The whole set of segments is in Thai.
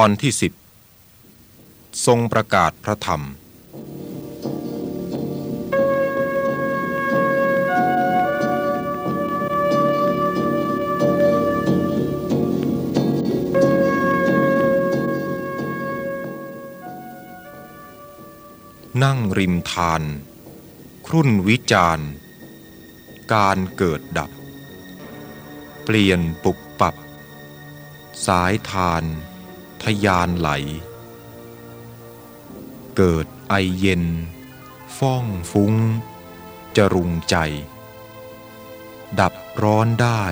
ตอนที่สิบทรงประกาศพระธรรม นั่งริมทาน ครุ่นวิจารณ์การเกิดดับ เปลี่ยนปุกปับ สายทาน ทยานไหล เกิดไอเย็น ฟ้องฟุ้ง จรุงใจ ดับร้อนได้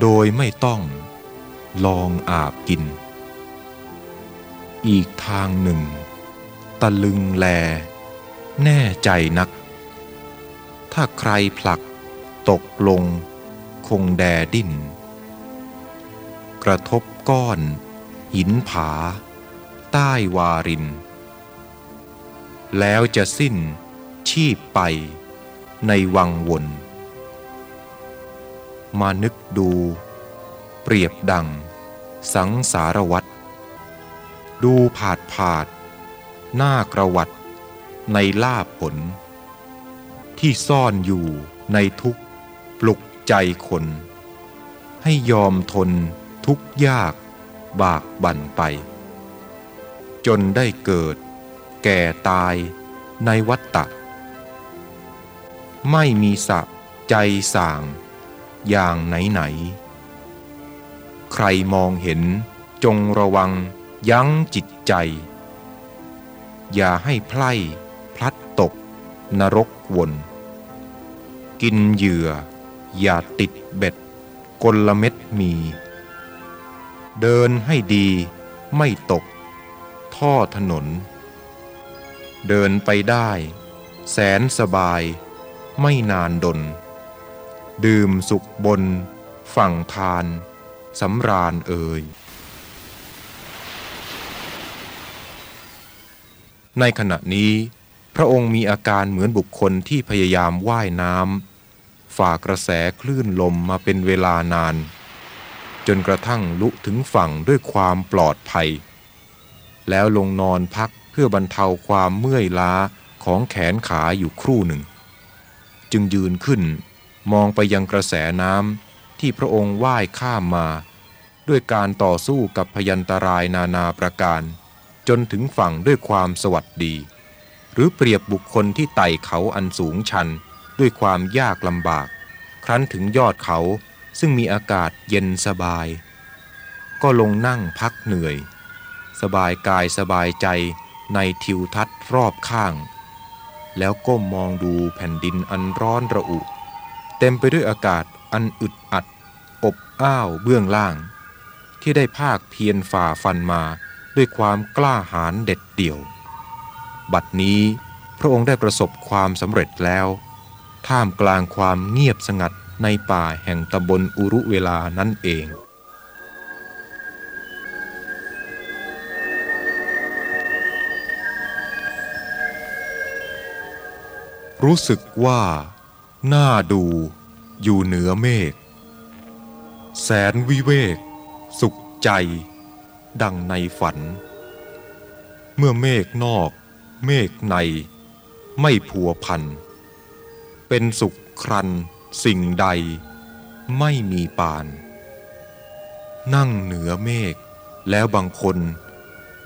โดยไม่ต้อง ลองอาบกิน อีกทางหนึ่ง ตะลึงแล แน่ใจนัก ถ้าใครผลักตกลง คงแดดิ้น กระทบก้อน หินผา ใต้วาริน แล้วจะสิ้นชีพไปในวังวน มานึกดู เปรียบดัง สังสารวัตรดูผาดผาด หน้ากระวัดในลาบผล ที่ซ่อนอยู่ในทุกปลุกใจคน ให้ยอมทนทุกยาก บากบั่นไป จนได้เกิด แก่ตายในวัฏฏะไม่มีสะใจส่าง อย่างไหนไหน ใครมองเห็นจงระวังยั้งจิตใจ อย่าให้ไพล่พลัดตกนรกวน กินเหยื่อ อย่าติดเบ็ดกลเม็ดมี เดินให้ดีไม่ตก ท่อถนน เดินไปได้ แสนสบาย ไม่นานดน ดื่มสุขบน ฝั่งทานสำราญเอ่ยในขณะนี้ พระองค์มีอาการเหมือนบุคคลที่พยายามว่ายน้ำฝ่ากระแสคลื่นลมมาเป็นเวลานาน จนกระทั่งลุถึงฝั่งด้วยความปลอดภัย แล้วลงนอนพักเพื่อบรรเทาความเมื่อยล้าของแขนขาอยู่ครู่หนึ่ง จึงยืนขึ้นมองไปยังกระแสน้ำที่พระองค์ว่ายข้ามมา ด้วยการต่อสู้กับพยันตรายนานาประการ จนถึงฝั่งด้วยความสวัสดี หรือเปรียบบุคคลที่ไต่เขาอันสูงชันด้วยความยากลำบาก ครั้นถึงยอดเขา ซึ่งมีอากาศเย็นสบาย ก็ลงนั่งพักเหนื่อย สบายกายสบายใจในทิวทัศน์รอบข้าง แล้วก้มมองดูแผ่นดินอันร้อนระอุ เต็มไปด้วยอากาศอันอึดอัด อบอ้าวเบื้องล่าง ที่ได้ภาคเพียรฝ่าฟันมาด้วยความกล้าหาญเด็ดเดี่ยว บัดนี้พระองค์ได้ประสบความสำเร็จแล้ว ท่ามกลางความเงียบสงัด ในป่าแห่งตำบลอุรุเวลานั่นเองรู้สึกว่า น่าดูอยู่เหนือเมฆ แสนวิเวก สุขใจ ดังในฝัน เมื่อเมฆนอก เมฆใน ไม่พัวพัน เป็นสุขครัน สิ่งใดไม่มีปาน นั่งเหนือเมฆแล้วบางคน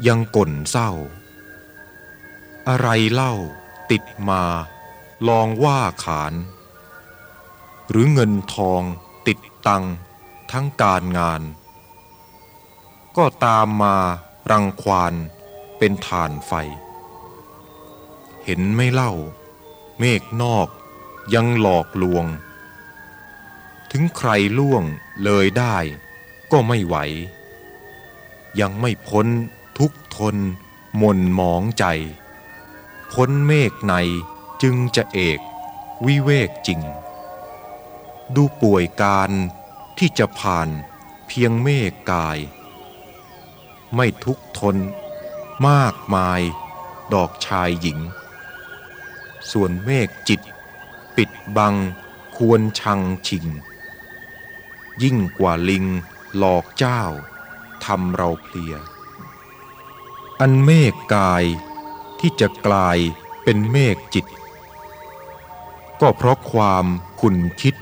ยังก่นเศร้า อะไรเล่าติดมา ลองว่าขาน หรือเงินทองติดตังทั้งการงาน ก็ตามมารังควานเป็นฐานไฟ เห็นไม่เล่า เมฆนอกยังหลอกลวง ถึงใครล่วงเลยได้ก็ไม่ไหว ยังไม่พ้นทุกทนมนหมองใจ พ้นเมฆในจึงจะเอกวิเวกจริง ดูป่วยการที่จะผ่านเพียงเมฆกาย ไม่ทุกทนมากมายดอกชายหญิง ส่วนเมฆจิต ปิดบังควรชังชิง ยิ่งกว่าลิง หลอกเจ้าทำเราเพลีย อันเมฆกายที่จะกลายเป็นเมฆจิต ก็เพราะความขุนคิด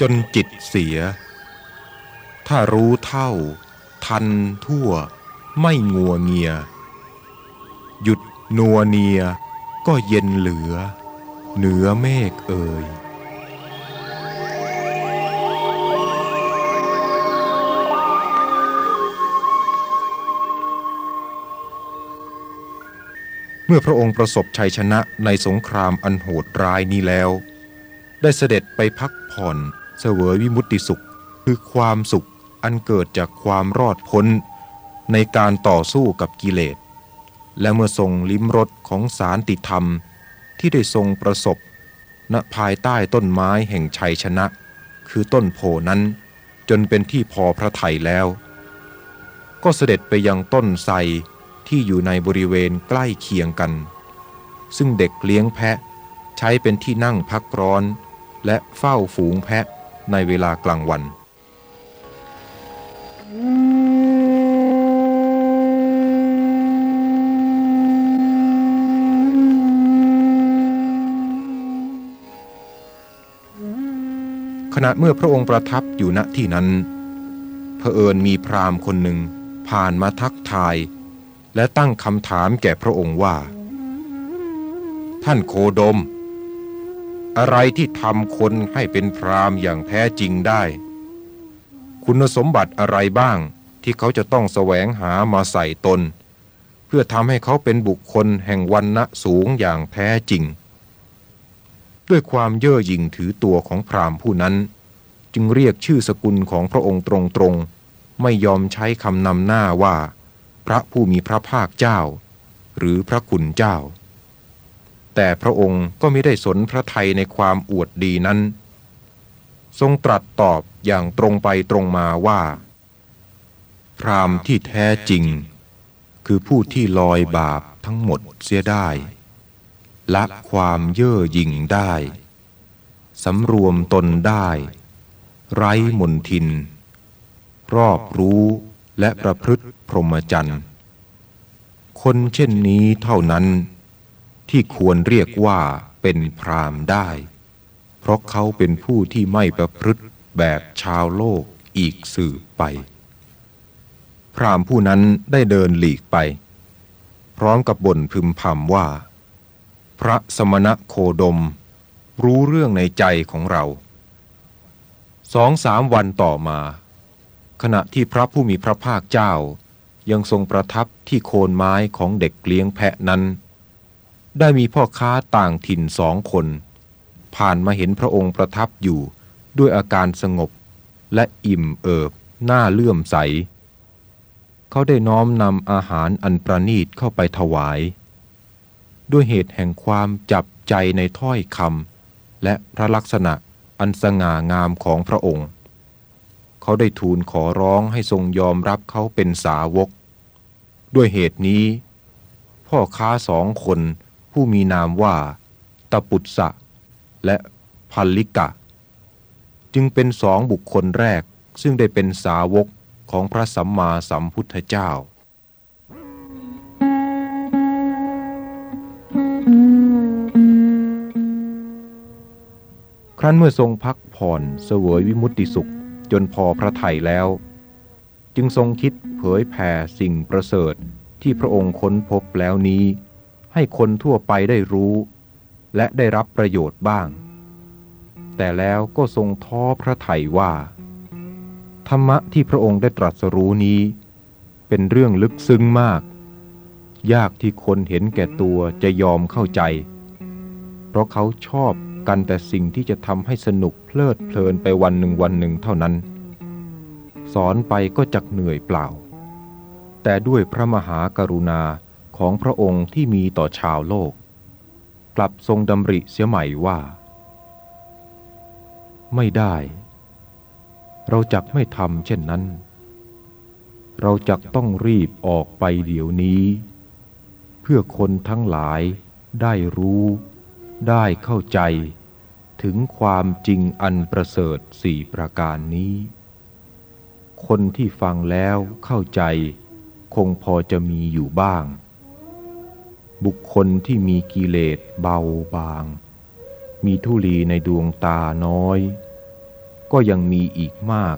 จนจิตเสีย ถ้ารู้เท่า ทันทั่วไม่งัวเงีย หยุดนัวเนียก็เย็นเหลือ เหนือเมฆเอ่ย เมื่อพระองค์ประสบชัยชนะในสงครามอันโหดร้ายนี้แล้ว ได้เสด็จไปพักผ่อนเสวยวิมุตติสุข คือความสุขอันเกิดจากความรอดพ้น ในการต่อสู้กับกิเลส และเมื่อทรงลิ้มรสของสารติธรรมที่ได้ทรงประสบณภายใต้ต้นไม้แห่งชัยชนะ คือต้นโพนั้น จนเป็นที่พอพระทัยแล้ว ก็เสด็จไปยังต้นไทร ที่อยู่ในบริเวณใกล้เคียงกัน ซึ่งเด็กเลี้ยงแพะ ใช้เป็นที่นั่งพักร้อน และเฝ้าฝูงแพะในเวลากลางวันขณะเมื่อพระองค์ประทับอยู่ณที่นั้น เผอิญมีพราหมณ์คนหนึ่งผ่านมาทักทาย และตั้งคำถามแก่พระองค์ว่า ท่านโคดม อะไรที่ทำคนให้เป็นพรามอย่างแท้จริงได้ คุณสมบัติอะไรบ้างที่เขาจะต้องแสวงหามาใส่ตน เพื่อทำให้เขาเป็นบุคคลแห่งวันณะสูงอย่างแท้จริง ด้วยความเย่อหยิ่งถือตัวของพรามผู้นั้น จึงเรียกชื่อสกุลของพระองค์ตรงๆ ไม่ยอมใช้คำนำหน้าว่า ระผู้มีพระภาคเจ้า หรือพระคุณเจ้า แต่พระองค์ก็ไม่ได้สนพระทัยในความอวดดีนั้น ทรงตรัสตอบอย่างตรงไปตรงมาว่า พรามที่แท้จริง คือผู้ที่ลอยบาปทั้งหมดเสียได้ ละความเย่อหยิ่งได้สำรวมตนได้ ไร้มนทิน รอบรู้และประพฤติ รหมจรรย์ คนเช่นนี้เท่านั้นที่ควรเรียกว่าเป็นพรามได้ เพราะเขาเป็นผู้ที่ไม่ประพฤติแบบชาวโลกอีกสืบไป พรามผู้นั้นได้เดินหลีกไป พร้อมกับบ่นพึมพำว่า พระสมณะโคดม รู้เรื่องในใจของเราสองสามวันต่อมา ขณะที่พระผู้มีพระภาคเจ้า ยังทรงประทับที่โคนไม้ของเด็กเลี้ยงแพะนั้น ได้มีพ่อค้าต่างถิ่นสองคน ผ่านมาเห็นพระองค์ประทับอยู่ด้วยอาการสงบและอิ่มเอิบหน้าเลื่อมใส เขาได้น้อมนำอาหารอันประณีตเข้าไปถวาย ด้วยเหตุแห่งความจับใจในถ้อยคำและพระลักษณะอันสง่างามของพระองค์ เขาได้ทูลขอร้องให้ทรงยอมรับเขาเป็นสาวก ด้วยเหตุนี้ พ่อค้าสองคนผู้มีนามว่าตปุตสะและพัลลิกะ จึงเป็นสองบุคคลแรกซึ่งได้เป็นสาวกของพระสัมมาสัมพุทธเจ้า ครั้นเมื่อทรงพักผ่อนเสวยวิมุตติสุข จนพอพระทัยแล้ว จึงทรงคิดเผยแผ่สิ่งประเสริฐที่พระองค์ค้นพบแล้วนี้ ให้คนทั่วไปได้รู้ และได้รับประโยชน์บ้าง แต่แล้วก็ทรงท้อพระทัยว่า ธรรมะที่พระองค์ได้ตรัสรู้นี้ เป็นเรื่องลึกซึ้งมาก ยากที่คนเห็นแก่ตัวจะยอมเข้าใจ เพราะเขาชอบ กันแต่สิ่งที่จะทำให้สนุกเพลิดเพลินไปวันหนึ่งวันหนึ่งเท่านั้น สอนไปก็จักเหนื่อยเปล่า แต่ด้วยพระมหากรุณาของพระองค์ที่มีต่อชาวโลก กลับทรงดำริเสียใหม่ว่า ไม่ได้ เราจักไม่ทำเช่นนั้น เราจักต้องรีบออกไปเดี๋ยวนี้ เพื่อคนทั้งหลายได้รู้ ได้เข้าใจ ถึงความจริงอันประเสริฐสี่ประการนี้ คนที่ฟังแล้วเข้าใจ คงพอจะมีอยู่บ้าง「บุคคลที่มีกิเลสเบาบาง มีทุลีในดวงตาน้อย ก็ยังมีอีกมาก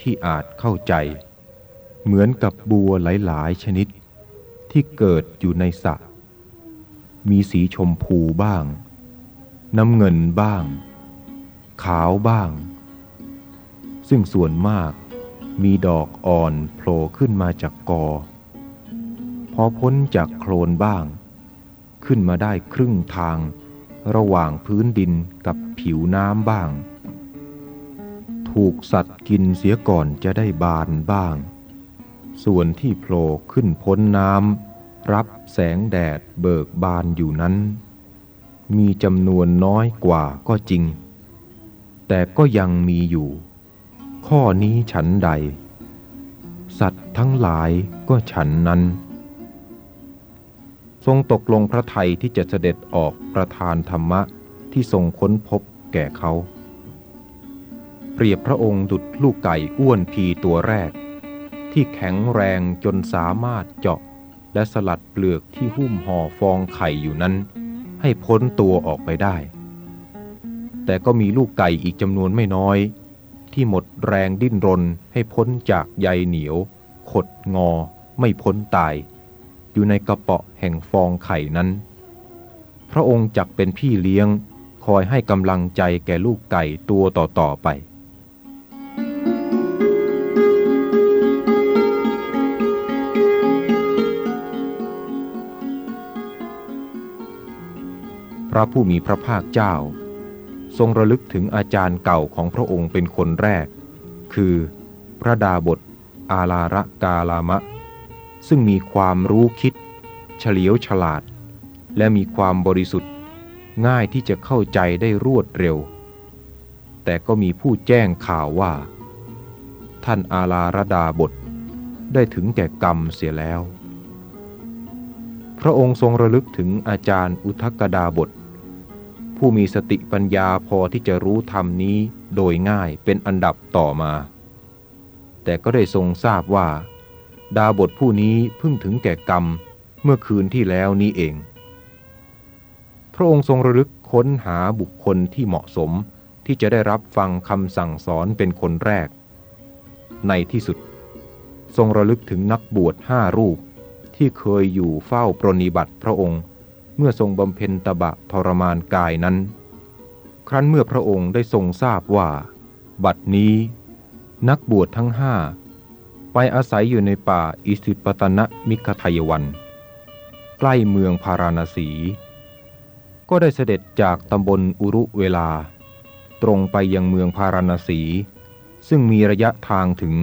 ที่อาจเข้าใจ เหมือนกับบัวหลาย ๆ ชนิดที่เกิดอยู่ในสระมีสีชมพูบ้าง น้ำเงินบ้าง ขาวบ้าง ซึ่งส่วนมากมีดอกอ่อนโผล่ขึ้นมาจากกอ พอพ้นจากโคลนบ้าง ขึ้นมาได้ครึ่งทาง ระหว่างพื้นดินกับผิวน้ำบ้าง ถูกสัตว์กินเสียก่อนจะได้บานบ้าง ส่วนที่โผล่ขึ้นพ้นน้ำรับแสงแดดเบิกบานอยู่นั้น มีจำนวนน้อยกว่าก็จริง แต่ก็ยังมีอยู่ ข้อนี้ฉันใด สัตว์ทั้งหลายก็ฉันนั้น ทรงตกลงพระไทยที่จะเสด็จออกประทานธรรมะที่ทรงค้นพบแก่เขา เปรียบพระองค์ดุจลูกไก่อ้วนพีตัวแรก ที่แข็งแรงจนสามารถเจาะและสลัดเปลือกที่หุ้มห่อฟองไข่อยู่นั้น ให้พ้นตัวออกไปได้ แต่ก็มีลูกไก่อีกจำนวนไม่น้อย ที่หมดแรงดิ้นรนให้พ้นจากใยเหนียว ขดงอ ไม่พ้นตาย อยู่ในกระเปาะแห่งฟองไข่นั้น พระองค์จักเป็นพี่เลี้ยง คอยให้กำลังใจแก่ลูกไก่ตัวต่อๆไป ระผู้มีพระภาคเจ้า ทรงระลึกถึงอาจารย์เก่าของพระองค์เป็นคนแรก คือ พระดาบท อาลาระกาลามะ ซึ่งมีความรู้คิด เฉลียวฉลาด และมีความบริสุทธิ์ ง่ายที่จะเข้าใจได้รวดเร็ว แต่ก็มีผู้แจ้งข่าวว่า ท่านอาลาระดาบทได้ถึงแก่กรรมเสียแล้ว พระองค์ทรงระลึกถึงอาจารย์อุทกดาบท ผู้มีสติปัญญาพอที่จะรู้ธรรมนี้โดยง่ายเป็นอันดับต่อมา แต่ก็ได้ทรงทราบว่า ดาบทผู้นี้เพิ่งถึงแก่กรรมเมื่อคืนที่แล้วนี้เอง พระองค์ทรงระลึกค้นหาบุคคลที่เหมาะสมที่จะได้รับฟังคำสั่งสอนเป็นคนแรก ในที่สุด ทรงระลึกถึงนักบวชห้ารูปที่เคยอยู่เฝ้าปรนิบัติพระองค์ เมื่อทรงบำเพ็ญตบะทรมานกายนั้น ครั้นเมื่อพระองค์ได้ทรงทราบว่า บัดนี้ นักบวชทั้งห้าไปอาศัยอยู่ในป่าอิสิปตนะมิคทายวัน ใกล้เมืองพาราณสี ก็ได้เสด็จจากตำบลอุรุเวลา ตรงไปยังเมืองพาราณสี ซึ่งมีระยะทางถึง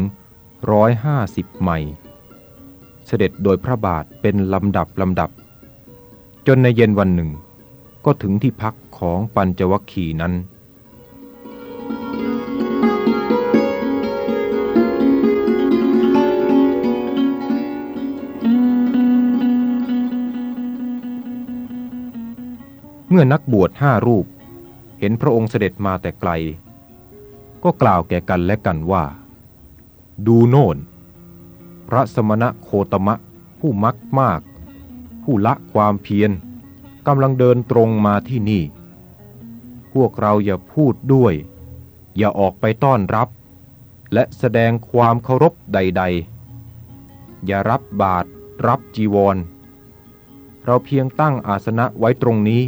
ร้อยห้าสิบไมล์เสด็จโดยพระบาทเป็นลำดับลำดับ จนในเย็นวันหนึ่ง ก็ถึงที่พักของปัญจวัคคีนั้น เมื่อนักบวชห้ารูป เห็นพระองค์เสด็จมาแต่ไกล ก็กล่าวแก่กันและกันว่า ดูโน่น พระสมณะโคตมะผู้มักมาก ผู้ละความเพียรกำลังเดินตรงมาที่นี่ พวกเราอย่าพูดด้วย อย่าออกไปต้อนรับ และแสดงความเคารพใด ๆ อย่ารับบาตรรับจีวร เราเพียงตั้งอาสนะไว้ตรงนี้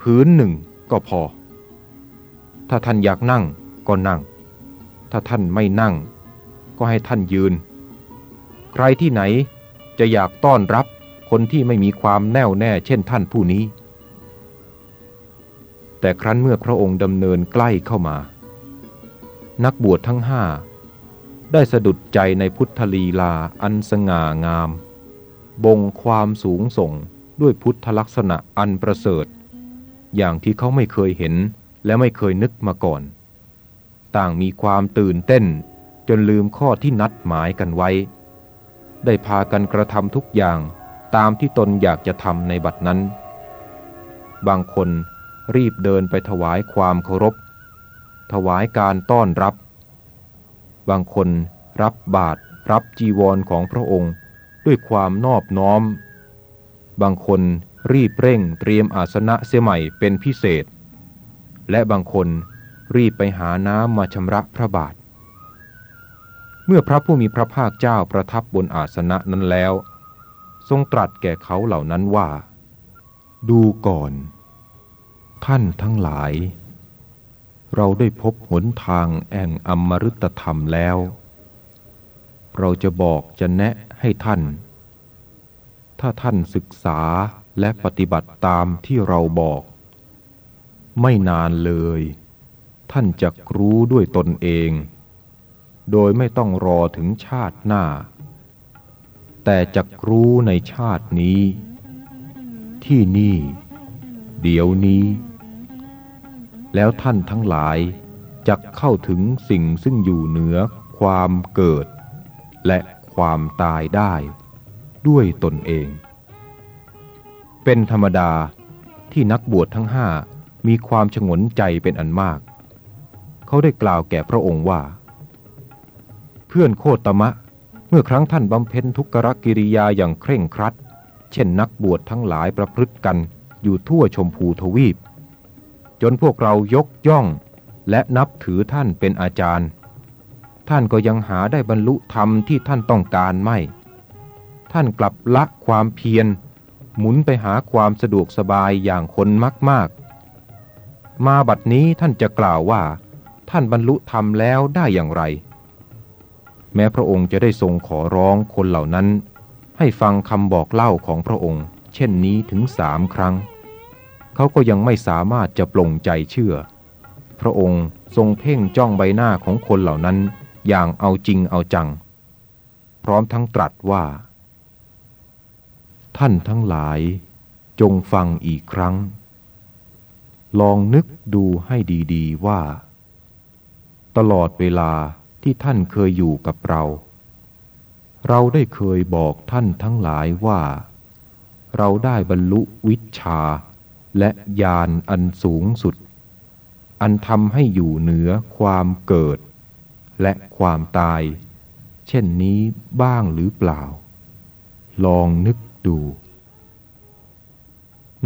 พื้นหนึ่งก็พอ ถ้าท่านอยากนั่งก็นั่ง ถ้าท่านไม่นั่ง ก็ให้ท่านยืน ใครที่ไหนจะอยากต้อนรับ คนที่ไม่มีความแน่วแน่เช่นท่านผู้นี้ แต่ครั้นเมื่อพระองค์ดำเนินใกล้เข้ามา นักบวชทั้งห้าได้สะดุดใจในพุทธลีลาอันสง่างาม บ่งความสูงส่งด้วยพุทธลักษณะอันประเสริฐ อย่างที่เขาไม่เคยเห็นและไม่เคยนึกมาก่อน ต่างมีความตื่นเต้นจนลืมข้อที่นัดหมายกันไว้ ได้พากันกระทำทุกอย่าง ตามที่ตนอยากจะทำในบัดนั้น บางคนรีบเดินไปถวายความเคารพ ถวายการต้อนรับ บางคนรับบาตรรับจีวรของพระองค์ด้วยความนอบน้อม บางคนรีบเร่งเตรียมอาสนะเสียใหม่เป็นพิเศษ และบางคนรีบไปหาน้ำมาชำระพระบาท เมื่อพระผู้มีพระภาคเจ้าประทับบนอาสนะนั้นแล้ว ทรงตรัสแก่เขาเหล่านั้นว่า ดูก่อน ท่านทั้งหลาย เราได้พบหนทางแห่งอมฤตธรรมแล้ว เราจะบอกจะแนะให้ท่าน ถ้าท่านศึกษาและปฏิบัติตามที่เราบอก ไม่นานเลย ท่านจะรู้ด้วยตนเอง โดยไม่ต้องรอถึงชาติหน้า แต่จะรู้ในชาตินี้ ที่นี่ เดี๋ยวนี้ แล้วท่านทั้งหลายจะเข้าถึงสิ่งซึ่งอยู่เหนือความเกิด และความตายได้ ด้วยตนเอง เป็นธรรมดาที่นักบวชทั้งห้ามีความฉงนใจเป็นอันมาก เขาได้กล่าวแก่พระองค์ว่า เพื่อนโคตมะ เมื่อครั้งท่านบำเพ็ญทุกขกิริยาอย่างเคร่งครัด เช่นนักบวชทั้งหลายประพฤติกันอยู่ทั่วชมพูทวีป จนพวกเรายกย่องและนับถือท่านเป็นอาจารย์ ท่านก็ยังหาได้บรรลุธรรมที่ท่านต้องการไม่ ท่านกลับละความเพียร หมุนไปหาความสะดวกสบายอย่างคนมากๆ มาบัดนี้ท่านจะกล่าวว่า ท่านบรรลุธรรมแล้วได้อย่างไร แม้พระองค์จะได้ทรงขอร้องคนเหล่านั้น ให้ฟังคำบอกเล่าของพระองค์ เช่นนี้ถึงสามครั้ง เขาก็ยังไม่สามารถจะปลงใจเชื่อ พระองค์ทรงเพ่งจ้องใบหน้าของคนเหล่านั้นอย่างเอาจริงเอาจัง พร้อมทั้งตรัสว่า ท่านทั้งหลายจงฟังอีกครั้ง ลองนึกดูให้ดี ๆว่า ตลอดเวลา ที่ท่านเคยอยู่กับเรา เราได้เคยบอกท่านทั้งหลายว่า เราได้บรรลุวิชาและญาณอันสูงสุด อันทำให้อยู่เหนือความเกิด และความตาย เช่นนี้บ้างหรือเปล่า ลองนึกดู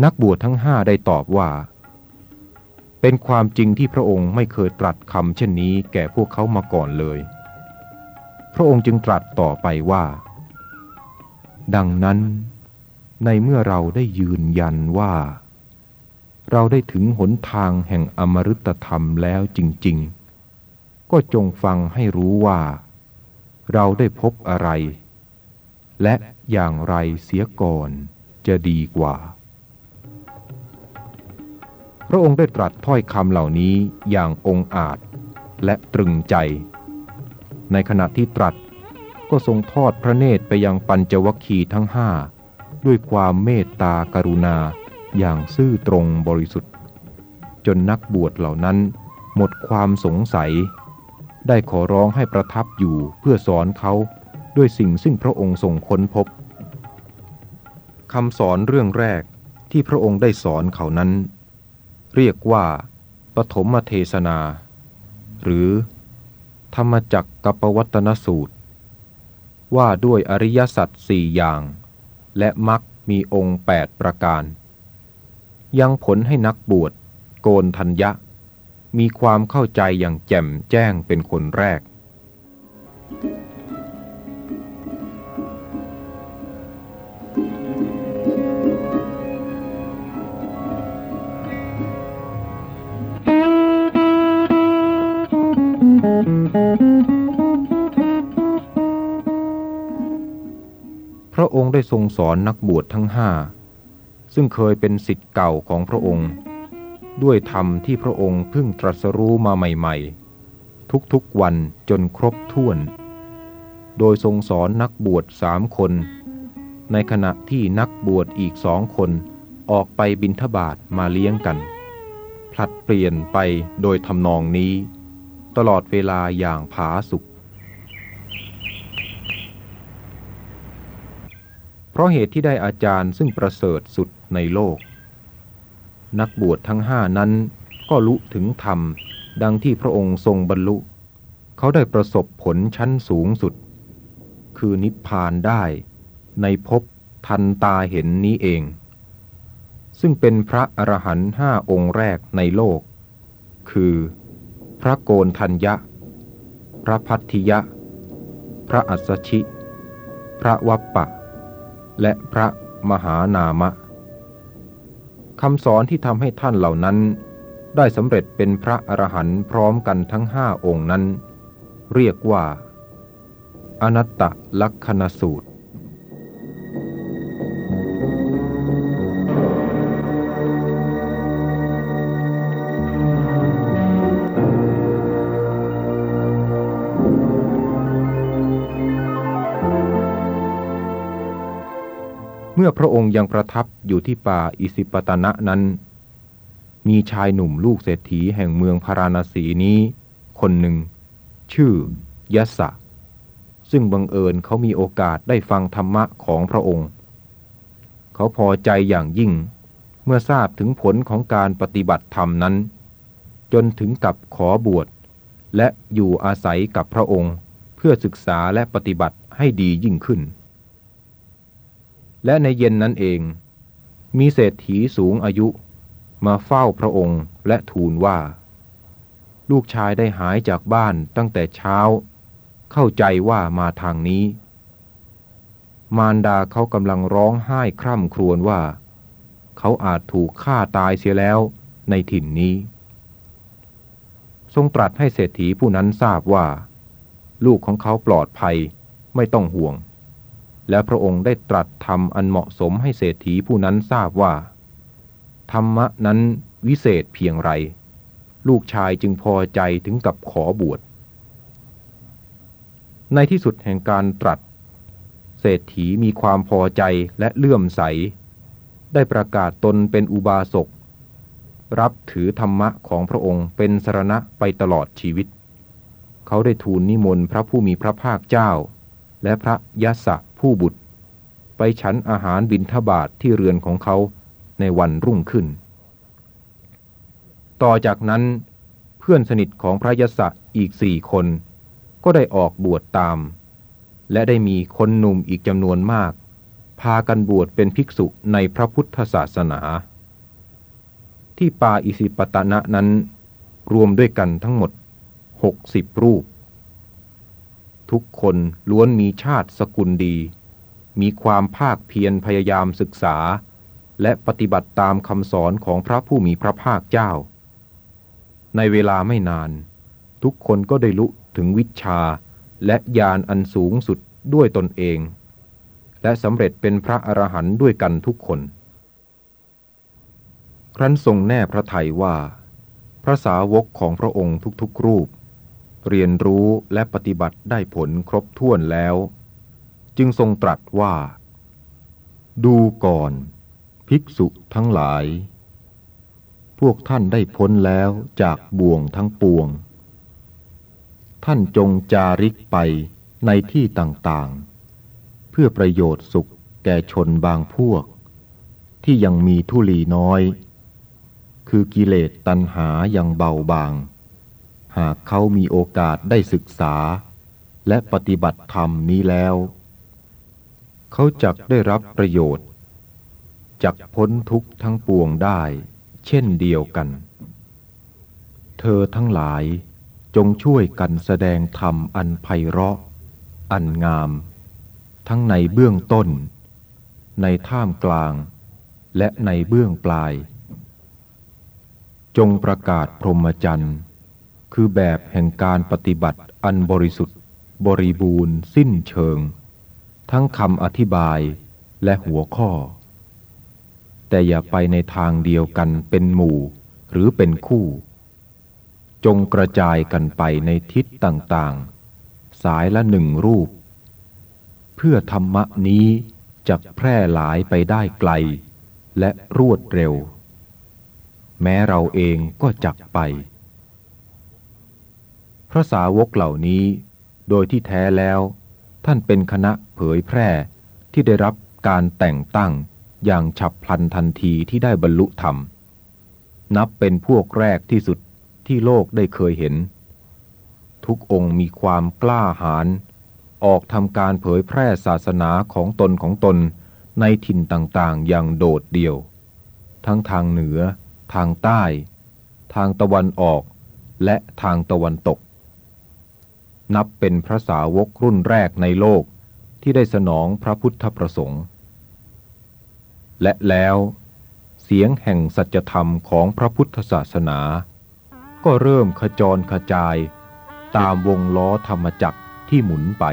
นักบวชทั้งห้าได้ตอบว่า เป็นความจริงที่พระองค์ไม่เคยตรัสคำเช่นนี้แก่พวกเขามาก่อนเลย พระองค์จึงตรัสต่อไปว่า ดังนั้น ในเมื่อเราได้ยืนยันว่า เราได้ถึงหนทางแห่งอมฤตธรรมแล้วจริง ๆ ก็จงฟังให้รู้ว่า เราได้พบอะไร และอย่างไรเสียก่อนจะดีกว่า พระองค์ได้ตรัสถ้อยคำเหล่านี้อย่างองอาจและตรึงใจ ในขณะที่ตรัสก็ทรงทอดพระเนตรไปยังปัญจวัคคีย์ทั้งห้าด้วยความเมตตากรุณาอย่างซื่อตรงบริสุทธิ์ จนนักบวชเหล่านั้นหมดความสงสัย ได้ขอร้องให้ประทับอยู่เพื่อสอนเขาด้วยสิ่งซึ่งพระองค์ทรงค้นพบคำสอนเรื่องแรกที่พระองค์ได้สอนเขานั้น เรียกว่าปฐมเทศนา หรือ ธรรมจักกปวัตนสูตร ว่าด้วยอริยสัจสี่อย่าง และมักมีองค์แปดประการ ยังผลให้นักบวช โกนทัญญะ มีความเข้าใจอย่างแจ่มแจ้งเป็นคนแรก พระองค์ได้ทรงสอนนักบวชทั้งห้าซึ่งเคยเป็นสิทธิ์เก่าของพระองค์ ด้วยธรรมที่พระองค์เพิ่งตรัสรู้มาใหม่ๆ ทุกๆวันจนครบถ้วน โดยทรงสอนนักบวชสามคน ในขณะที่นักบวชอีกสองคนออกไปบินทบาทมาเลี้ยงกัน ผลัดเปลี่ยนไปโดยทำนองนี้ ตลอดเวลาอย่างผาสุกเพราะเหตุที่ได้อาจารย์ซึ่งประเสริฐสุดในโลก นักบวชทั้งห้านั้นก็ลุถึงธรรมดังที่พระองค์ทรงบรรลุ เขาได้ประสบผลชั้นสูงสุด คือนิพพานได้ในภพทันตาเห็นนี้เอง ซึ่งเป็นพระอรหันต์ห้าองค์แรกในโลก คือ พระโกนทัญญะ พระพัทธิยะ พระอัสชิ พระวัปปะ และพระมหานามะคำสอนที่ทำให้ท่านเหล่านั้น ได้สำเร็จเป็นพระอรหันต์พร้อมกันทั้งห้าองค์นั้น เรียกว่า อนัตตลักษณสูตร เมื่อพระองค์ยังประทับอยู่ที่ป่าอิสิปตนะนั้น มีชายหนุ่มลูกเศรษฐีแห่งเมืองพาราณสีนี้ คนหนึ่ง ชื่อยสะ ซึ่งบังเอิญเขามีโอกาสได้ฟังธรรมะของพระองค์ เขาพอใจอย่างยิ่ง เมื่อทราบถึงผลของการปฏิบัติธรรมนั้น จนถึงกับขอบวช และอยู่อาศัยกับพระองค์ เพื่อศึกษาและปฏิบัติให้ดียิ่งขึ้น และในเย็นนั้นเอง มีเศรษฐีสูงอายุ มาเฝ้าพระองค์และทูลว่า ลูกชายได้หายจากบ้านตั้งแต่เช้า เข้าใจว่ามาทางนี้ มารดาเขากำลังร้องไห้คร่ำครวญว่า เขาอาจถูกฆ่าตายเสียแล้วในถิ่นนี้ ทรงตรัสให้เศรษฐีผู้นั้นทราบว่า ลูกของเขาปลอดภัยไม่ต้องห่วง และพระองค์ได้ตรัสธรรมอันเหมาะสมให้เศรษฐีผู้นั้นทราบว่า ธรรมะนั้นวิเศษเพียงไร ลูกชายจึงพอใจถึงกับขอบวช ในที่สุดแห่งการตรัส เศรษฐีมีความพอใจและเลื่อมใส ได้ประกาศตนเป็นอุบาสก รับถือธรรมะของพระองค์เป็นสรณะไปตลอดชีวิต เขาได้ทูลนิมนต์พระผู้มีพระภาคเจ้า และพระยศะ ผู้บุตร ไปฉันอาหารบิณฑบาตทที่เรือนของเขาในวันรุ่งขึ้น ต่อจากนั้นเพื่อนสนิทของพระยศะอีกสี่คน ก็ได้ออกบวชตาม และได้มีคนหนุ่มอีกจำนวนมาก พากันบวชเป็นภิกษุในพระพุทธศาสนา ที่ป่าอิสิปตนะนั้น รวมด้วยกันทั้งหมดหกสิบรูป ทุกคนล้วนมีชาติสกุลดี มีความภาคเพียรพยายามศึกษา และปฏิบัติตามคำสอนของพระผู้มีพระภาคเจ้า ในเวลาไม่นาน ทุกคนก็ได้ลุถึงวิชาและญาณอันสูงสุดด้วยตนเอง และสำเร็จเป็นพระอรหันต์ด้วยกันทุกคน ครั้นทรงแน่พระไทยว่า พระสาวกของพระองค์ทุกๆรูป เรียนรู้และปฏิบัติได้ผลครบถ้วนแล้ว จึงทรงตรัสว่า ดูก่อน ภิกษุทั้งหลาย พวกท่านได้พ้นแล้วจากบ่วงทั้งปวง ท่านจงจาริกไปในที่ต่างๆ เพื่อประโยชน์สุขแก่ชนบางพวก ที่ยังมีทุลีน้อย คือกิเลสตัณหายังเบาบาง หากเขามีโอกาสได้ศึกษา และปฏิบัติธรรมนี้แล้ว เขาจักได้รับประโยชน์จักพ้นทุกข์ทั้งปวงได้ เช่นเดียวกัน เธอทั้งหลายจงช่วยกันแสดงธรรมอันไพเราะ อันงาม ทั้งในเบื้องต้น ในท่ามกลาง และในเบื้องปลาย จงประกาศพรหมจรรย์ คือแบบแห่งการปฏิบัติอันบริสุทธิ์ บริบูรณ์ สิ้นเชิง ทั้งคำอธิบายและหัวข้อ แต่อย่าไปในทางเดียวกันเป็นหมู่หรือเป็นคู่ จงกระจายกันไปในทิศต่างๆ สายละหนึ่งรูป เพื่อธรรมะนี้จะแพร่หลายไปได้ไกล และรวดเร็ว แม้เราเองก็จักไป ระสาวกเหล่านี้ โดยที่แท้แล้ว ท่านเป็นคณะเผยแพร่ที่ได้รับการแต่งตั้งอย่างฉับพลันทันทีที่ได้บรรลุธรรม นับเป็นพวกแรกที่สุดที่โลกได้เคยเห็น ทุกองค์มีความกล้าหาญออกทำการเผยแพร่ศาสนาของตนของตนในถิ่นต่างๆ อย่างโดดเดี่ยว ทั้งทางเหนือ ทางใต้ ทางตะวันออก และทางตะวันตก นับเป็นพระสาวกรุ่นแรกในโลกที่ได้สนองพระพุทธประสงค์ และแล้ว เสียงแห่งสัจธรรมของพระพุทธศาสนา ก็เริ่มขจรขจาย ตามวงล้อธรรมจักรที่หมุนไป